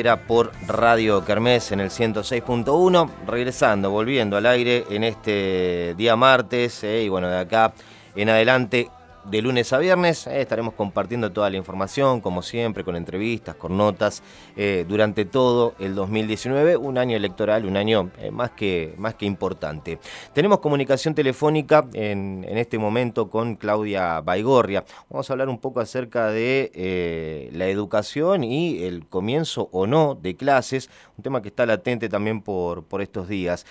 Era por Radio Kermés en el 106.1, regresando, volviendo al aire en este día martes, eh, y bueno, de acá en adelante de lunes a viernes. Eh, estaremos compartiendo toda la información, como siempre, con entrevistas, con notas, eh, durante todo el 2019, un año electoral, un año eh, más, que, más que importante. Tenemos comunicación telefónica en, en, este momento con Claudia Baigorria. Vamos a hablar un poco acerca de la educación y el comienzo o no de clases, un tema que está latente también por, por estos días.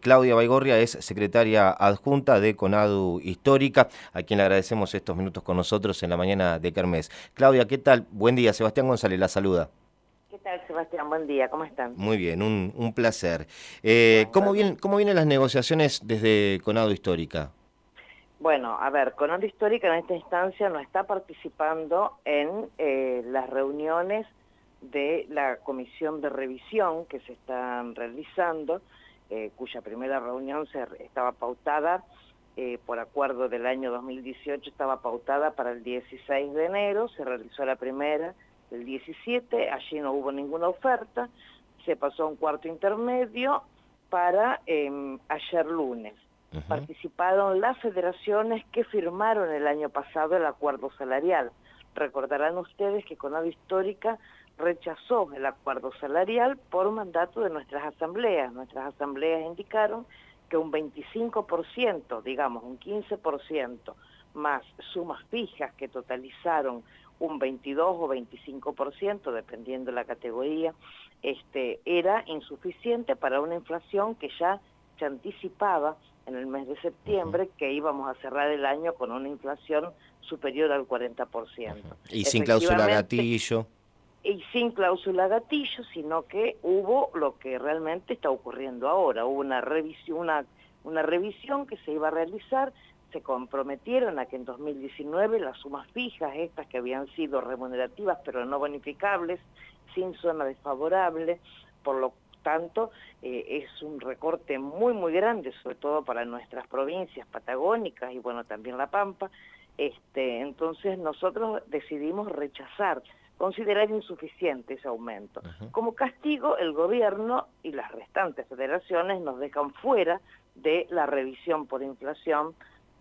Claudia Baigorria es secretaria adjunta de CONADU Histórica, a quien le agradecemos estos minutos con nosotros en la mañana de Kermés. Claudia, ¿qué tal? Buen día, Sebastián González la saluda. ¿Qué tal, Sebastián? Buen día, ¿cómo están? Muy bien, un, placer. Eh, ¿cómo, vienen, ¿Cómo vienen las negociaciones desde Conado Histórica? Bueno, a ver, Conado Histórica en esta instancia no está participando en eh, las reuniones de la comisión de revisión que se están realizando, eh, cuya primera reunión se estaba pautada eh, por acuerdo del año 2018 estaba pautada para el 16 de enero, se realizó la primera el 17, allí no hubo ninguna oferta, se pasó a un cuarto intermedio para em, ayer lunes. Participaron las federaciones que firmaron el año pasado el acuerdo salarial. Recordarán ustedes que Conado Histórica rechazó el acuerdo salarial por mandato de nuestras asambleas. Nuestras asambleas indicaron que un 25%, digamos un 15% más sumas fijas que totalizaron un 22 o 25%, dependiendo de la categoría, este, era insuficiente para una inflación que ya se anticipaba en el mes de septiembre que íbamos a cerrar el año con una inflación superior al 40%. Y sin cláusula gatillo y sin cláusula gatillo, sino que hubo lo que realmente está ocurriendo ahora, hubo una revisión, una, una revisión que se iba a realizar, se comprometieron a que en 2019 las sumas fijas, estas que habían sido remunerativas pero no bonificables, sin zona desfavorable, por lo tanto eh, es un recorte muy muy grande, sobre todo para nuestras provincias patagónicas y bueno también La Pampa, este, entonces nosotros decidimos rechazar considerar insuficiente ese aumento. Como castigo, el gobierno y las restantes federaciones nos dejan fuera de la revisión por inflación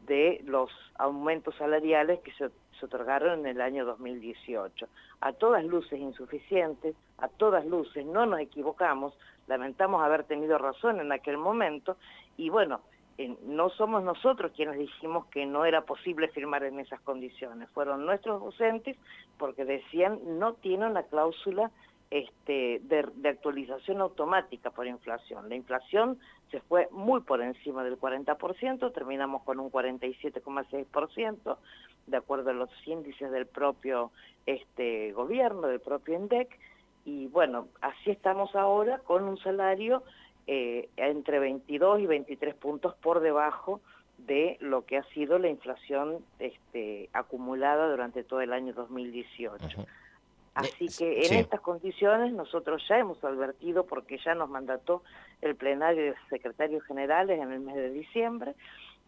de los aumentos salariales que se, otorgaron en el año 2018. A todas luces insuficientes, a todas luces no nos equivocamos, lamentamos haber tenido razón en aquel momento y bueno, no somos nosotros quienes dijimos que no era posible firmar en esas condiciones, fueron nuestros docentes porque decían no tiene una cláusula este, de, actualización automática por inflación. La inflación se fue muy por encima del 40%, terminamos con un 47,6%, de acuerdo a los índices del propio este, gobierno, del propio INDEC, y bueno, así estamos ahora con un salario eh, entre 22 y 23 puntos por debajo de lo que ha sido la inflación este, acumulada durante todo el año 2018. Así que en estas condiciones nosotros ya hemos advertido, porque ya nos mandató el plenario de secretarios generales en el mes de diciembre,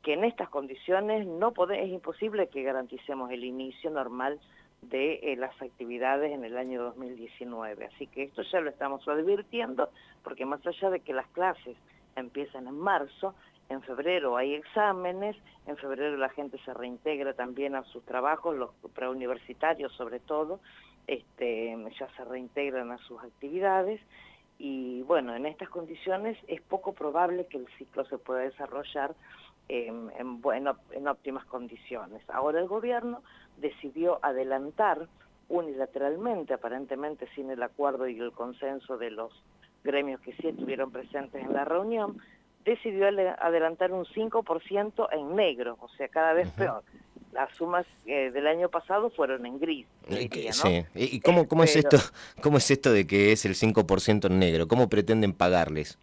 que en estas condiciones no es imposible que garanticemos el inicio normal de eh, las actividades en el año 2019. Así que esto ya lo estamos advirtiendo, porque más allá de que las clases empiezan en marzo, en febrero hay exámenes, en febrero la gente se reintegra también a sus trabajos, los preuniversitarios sobre todo, este, ya se reintegran a sus actividades, y bueno, en estas condiciones es poco probable que el ciclo se pueda desarrollar en, en óptimas condiciones. Ahora el gobierno decidió adelantar unilateralmente, aparentemente sin el acuerdo y el consenso de los gremios que sí estuvieron presentes en la reunión, decidió adelantar un 5% en negro, o sea, cada vez peor. Las sumas eh, del año pasado fueron en gris. Sí. ¿Y cómo, cómo, es esto, cómo es esto de que es el 5% en negro? ¿Cómo pretenden pagarles?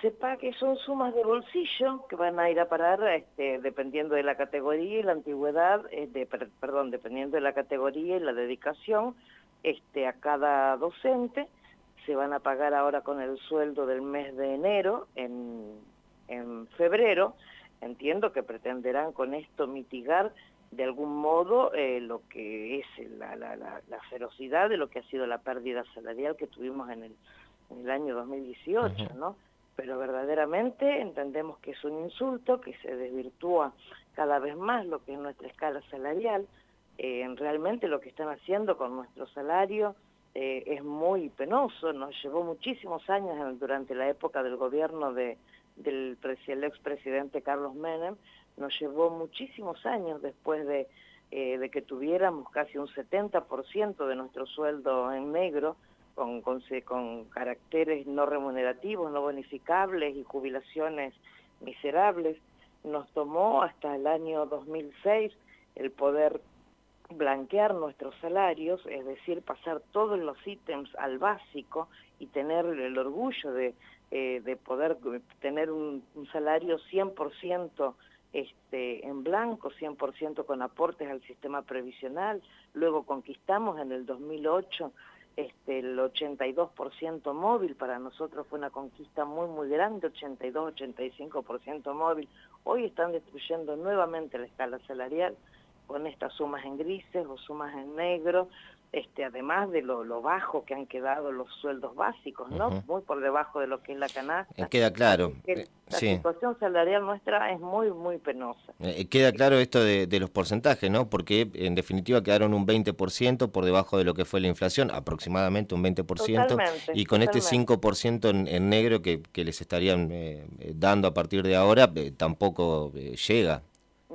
Sepa que son sumas de bolsillo que van a ir a parar este, dependiendo de la categoría y la antigüedad, eh, de, perdón, dependiendo de la categoría y la dedicación este, a cada docente. Se van a pagar ahora con el sueldo del mes de enero, en, en febrero. Entiendo que pretenderán con esto mitigar de algún modo eh, lo que es la, la, ferocidad de lo que ha sido la pérdida salarial que tuvimos en el, en el año 2018, ¿no? Pero verdaderamente entendemos que es un insulto, que se desvirtúa cada vez más lo que es nuestra escala salarial. Eh, realmente lo que están haciendo con nuestro salario eh, es muy penoso, nos llevó muchísimos años durante la época del gobierno de, del el expresidente Carlos Menem, nos llevó muchísimos años después de, eh, de que tuviéramos casi un 70% de nuestro sueldo en negro, con, con, con caracteres no remunerativos, no bonificables y jubilaciones miserables. Nos tomó hasta el año 2006 el poder blanquear nuestros salarios, es decir, pasar todos los ítems al básico y tener el orgullo de, eh, de poder tener un, salario 100% este, en blanco, 100% con aportes al sistema previsional, luego conquistamos en el 2008 este, el 82% móvil, para nosotros fue una conquista muy muy grande, 82-85% móvil, hoy están destruyendo nuevamente la escala salarial con estas sumas en grises o sumas en negro, este, además de lo, bajo que han quedado los sueldos básicos, ¿no? Muy por debajo de lo que es la canasta. Eh, queda claro. Eh, la situación salarial nuestra es muy, muy penosa. Eh, queda claro esto de, los porcentajes, ¿no? Porque en definitiva quedaron un 20% por debajo de lo que fue la inflación, aproximadamente un 20%, y con este 5% en, en, negro que, que les estarían dando a partir de ahora, tampoco llega.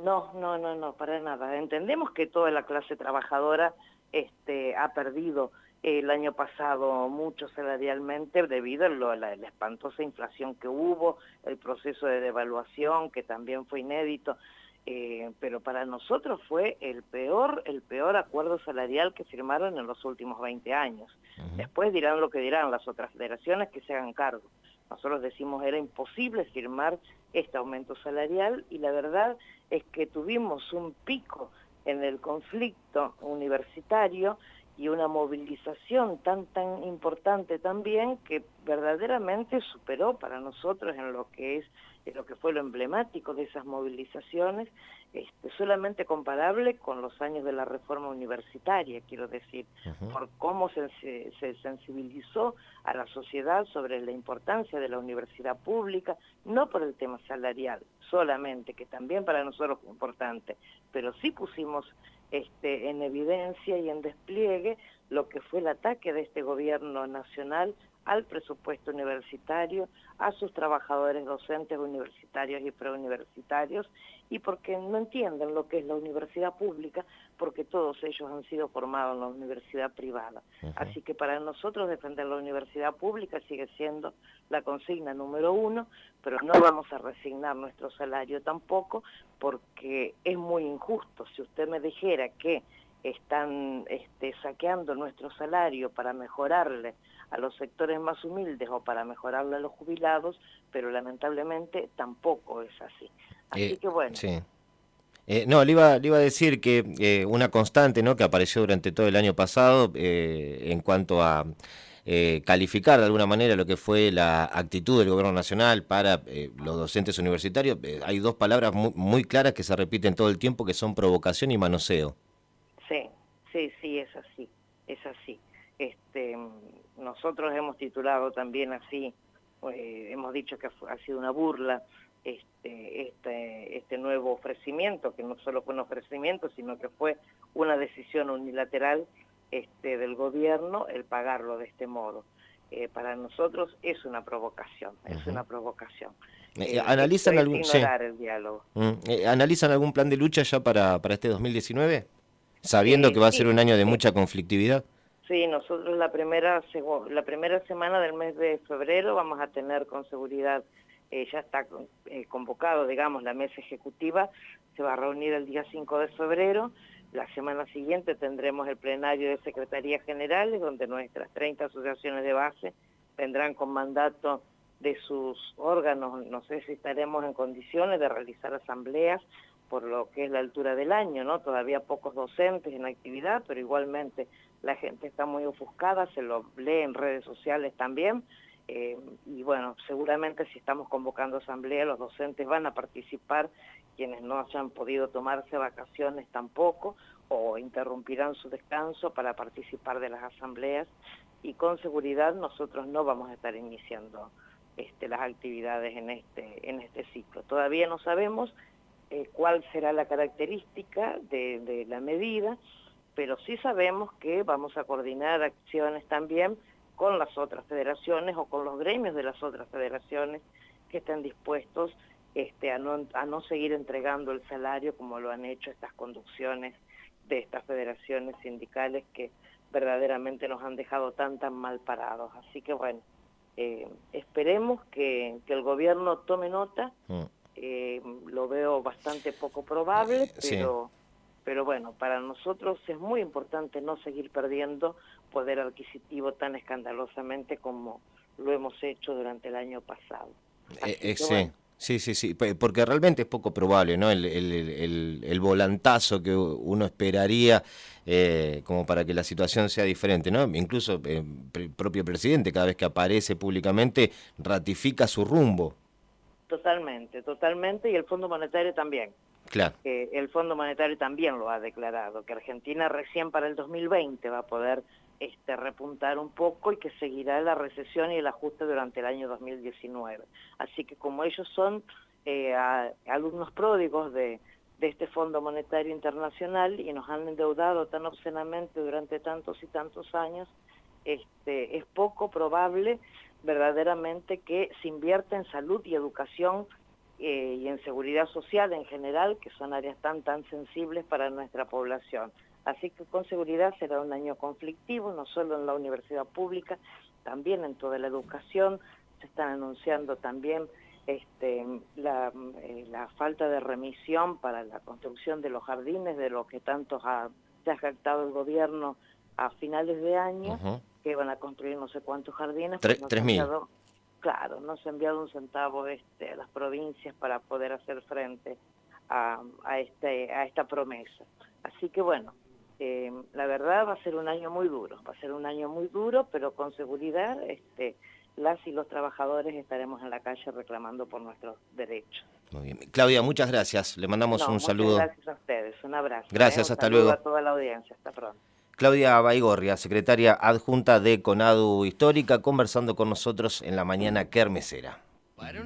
No, no, no, no, para nada. Entendemos que toda la clase trabajadora este, ha perdido el año pasado mucho salarialmente debido a la, espantosa inflación que hubo, el proceso de devaluación que también fue inédito, eh, pero para nosotros fue el peor, el peor acuerdo salarial que firmaron en los últimos 20 años. Después dirán lo que dirán las otras federaciones que se hagan cargo. Nosotros decimos era imposible firmar este aumento salarial y la verdad es que tuvimos un pico en el conflicto universitario y una movilización tan tan importante también que verdaderamente superó para nosotros en lo que es en lo que fue lo emblemático de esas movilizaciones este, solamente comparable con los años de la reforma universitaria, quiero decir, por cómo se, se, sensibilizó a la sociedad sobre la importancia de la universidad pública, no por el tema salarial solamente, que también para nosotros es importante, pero sí pusimos este, en evidencia y en despliegue lo que fue el ataque de este gobierno nacional al presupuesto universitario, a sus trabajadores docentes universitarios y preuniversitarios, y porque no entienden lo que es la universidad pública, porque todos ellos han sido formados en la universidad privada. Así que para nosotros defender la universidad pública sigue siendo la consigna número uno, pero no vamos a resignar nuestro salario tampoco, porque es muy injusto. Si usted me dijera que están este, saqueando nuestro salario para mejorarle a los sectores más humildes o para mejorarle a los jubilados, pero lamentablemente tampoco es así. Así eh, que bueno. Sí. Eh, no, le iba, le iba a decir que eh, una constante ¿no? que apareció durante todo el año pasado en cuanto a calificar de alguna manera lo que fue la actitud del gobierno nacional para los docentes universitarios, hay dos palabras muy, muy claras que se repiten todo el tiempo que son provocación y manoseo. Sí, sí, sí, es así, es así. Este, nosotros hemos titulado también así, eh, hemos dicho que ha sido una burla este, este, este nuevo ofrecimiento, que no solo fue un ofrecimiento, sino que fue una decisión unilateral este, del gobierno el pagarlo de este modo. Eh, para nosotros es una provocación, es una provocación. Eh, ¿Analizan algún el diálogo. Mm, ¿Analizan algún plan de lucha ya para, para este 2019? Sabiendo que va a ser un año de mucha conflictividad. Sí, nosotros la primera, la primera semana del mes de febrero vamos a tener con seguridad, eh, ya está eh, convocado, digamos, la mesa ejecutiva, se va a reunir el día 5 de febrero, la semana siguiente tendremos el plenario de Secretarías Generales, donde nuestras 30 asociaciones de base vendrán con mandato de sus órganos, no sé si estaremos en condiciones de realizar asambleas por lo que es la altura del año, ¿no? Todavía pocos docentes en actividad, pero igualmente la gente está muy ofuscada, se lo lee en redes sociales también, eh, y bueno, seguramente si estamos convocando asamblea, los docentes van a participar quienes no hayan podido tomarse vacaciones tampoco o interrumpirán su descanso para participar de las asambleas y con seguridad nosotros no vamos a estar iniciando este, las actividades en este, en este ciclo. Todavía no sabemos eh, cuál será la característica de la medida, pero sí sabemos que vamos a coordinar acciones también con las otras federaciones o con los gremios de las otras federaciones que estén dispuestos este, a, no, a no seguir entregando el salario como lo han hecho estas conducciones de estas federaciones sindicales que verdaderamente nos han dejado tan tan mal parados. Así que bueno, eh, esperemos que, que, el gobierno tome nota, mm. eh, lo veo bastante poco probable, pero, pero bueno, para nosotros es muy importante no seguir perdiendo poder adquisitivo tan escandalosamente como lo hemos hecho durante el año pasado. Eh, sí. Sí, sí, sí, porque realmente es poco probable, ¿no? El, el, el, volantazo que uno esperaría eh, como para que la situación sea diferente, ¿no? Incluso eh, el propio presidente, cada vez que aparece públicamente, ratifica su rumbo. Totalmente, totalmente, y el Fondo Monetario también. Claro. el Fondo Monetario también lo ha declarado, que Argentina recién para el 2020 va a poder este, repuntar un poco y que seguirá la recesión y el ajuste durante el año 2019. Así que como ellos son eh, alumnos pródigos de, de este Fondo Monetario Internacional y nos han endeudado tan obscenamente durante tantos y tantos años, este, es poco probable verdaderamente que se invierta en salud y educación eh, y en seguridad social en general, que son áreas tan tan sensibles para nuestra población. Así que con seguridad será un año conflictivo, no solo en la universidad pública, también en toda la educación. Se están anunciando también este, la, eh, la falta de remisión para la construcción de los jardines, de lo que tanto ha, se ha jactado el gobierno a finales de año, que van a construir no sé cuántos jardines. Tres, mil. Claro, no se ha enviado un centavo este, a las provincias para poder hacer frente a, a, este, a esta promesa. Así que bueno, eh, la verdad va a ser un año muy duro, va a ser un año muy duro, pero con seguridad este, las y los trabajadores estaremos en la calle reclamando por nuestros derechos. Muy bien. Claudia, muchas gracias. Le mandamos un saludo. Gracias a ustedes. Un abrazo. Gracias, ¿eh? hasta luego. a toda la audiencia. Hasta pronto. Claudia Baigorria, secretaria adjunta de CONADU Histórica, conversando con nosotros en la mañana kermesera. Para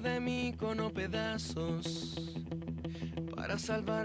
de pedazos, para salvar